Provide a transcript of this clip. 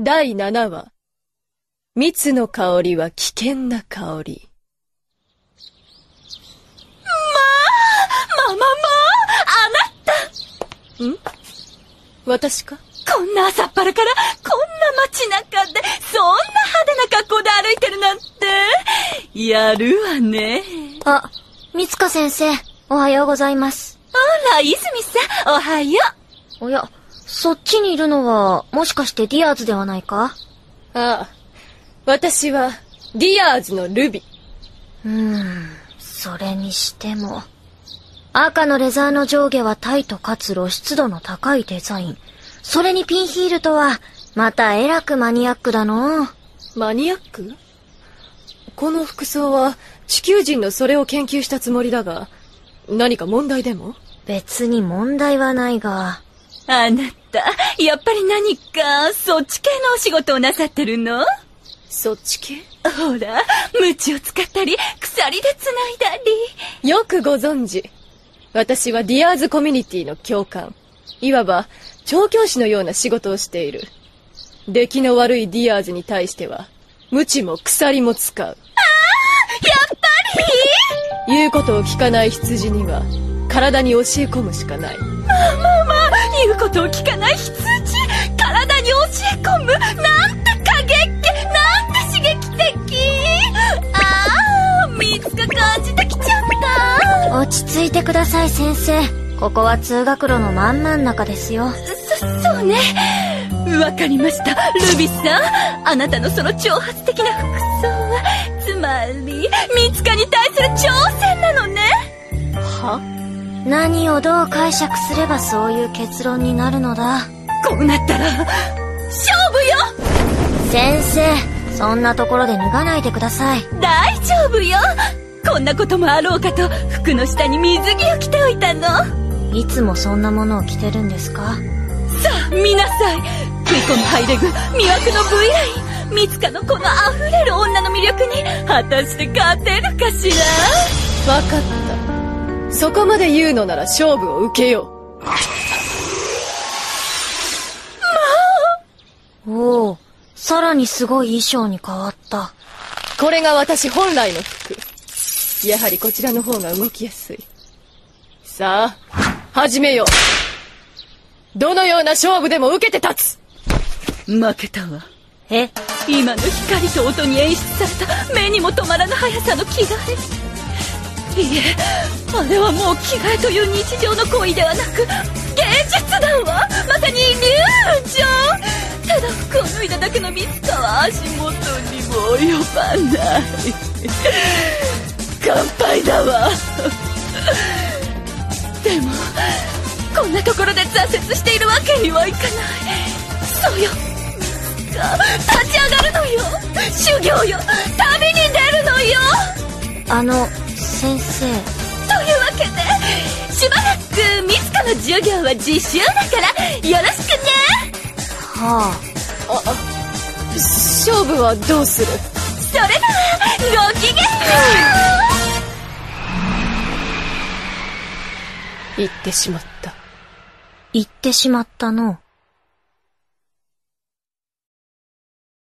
第7話。蜜の香りは危険な香り。まあまあまああなたん？私か？こんな朝っぱらから、こんな街中で、そんな派手な格好で歩いてるなんて、やるわね。あ、三塚先生、おはようございます。あら、泉さん、おはよおや、そっちにいるのは、もしかしてディアーズではないか？ああ。私は、ディアーズのルビ。うーん、それにしても。赤のレザーの上下はタイトかつ露出度の高いデザイン。それにピンヒールとは、またえらくマニアックだのマニアック？この服装は、地球人のそれを研究したつもりだが、何か問題でも？別に問題はないが、あなた、やっぱり何か、そっち系のお仕事をなさってるの？そっち系？ほら、鞭を使ったり、鎖で繋いだり。よくご存知。私はディアーズコミュニティの教官。いわば、調教師のような仕事をしている。出来の悪いディアーズに対しては、鞭も鎖も使う。やっぱり？言うことを聞かない羊には、体に教え込むしかない。まあまあまあ、言うことを聞かない羊。体に教え込む。なんて過激。なんて刺激的。ああ、見つか感じてきちゃった。落ち着いてください先生。ここは通学路の真ん真ん中ですよ。そ、そうね。わかりました。ルビさん。あなたのその挑発的な服装は、つまり、ミツカに対する挑戦なのね。は？何をどう解釈すればそういう結論になるのだ？こうなったら、勝負よ先生、そんなところで脱がないでください。大丈夫よこんなこともあろうかと、服の下に水着を着ておいたの。さいつもそんなものを着てるんですか？あ、見なさい食い込むハイレグ、魅惑の V ライン、ミツカのこの溢れる女の魅力に、果たして勝てるかしら？わかった。そこまで言うのなら勝負を受けよおお、さらにすごい衣装に変わった。う。これが私本来の服。やはりこちらの方が動きやすい。さあ、始めよう。どのような勝負でも受けて立つ負けたわ。え？今の光と音に演出された目にも止まらぬ速さの着替え。いいえ、あれはもう着替えという日常の行為ではなく、芸術だわ。まさにイリュージョンただ服を脱いだだけのミツカは足元にも及ばない。乾杯だわ。でも、こんなところで挫折しているわけにはいかない。そうよ。立ち上がるのよ。修行よ。旅に出るのよ。あの、先生。というわけでしばらくミツカの授業は自習だからよろしくねはあ、あ、勝負はどうする？それではごきげんよ言ってしまった。あ、言ってしまったの。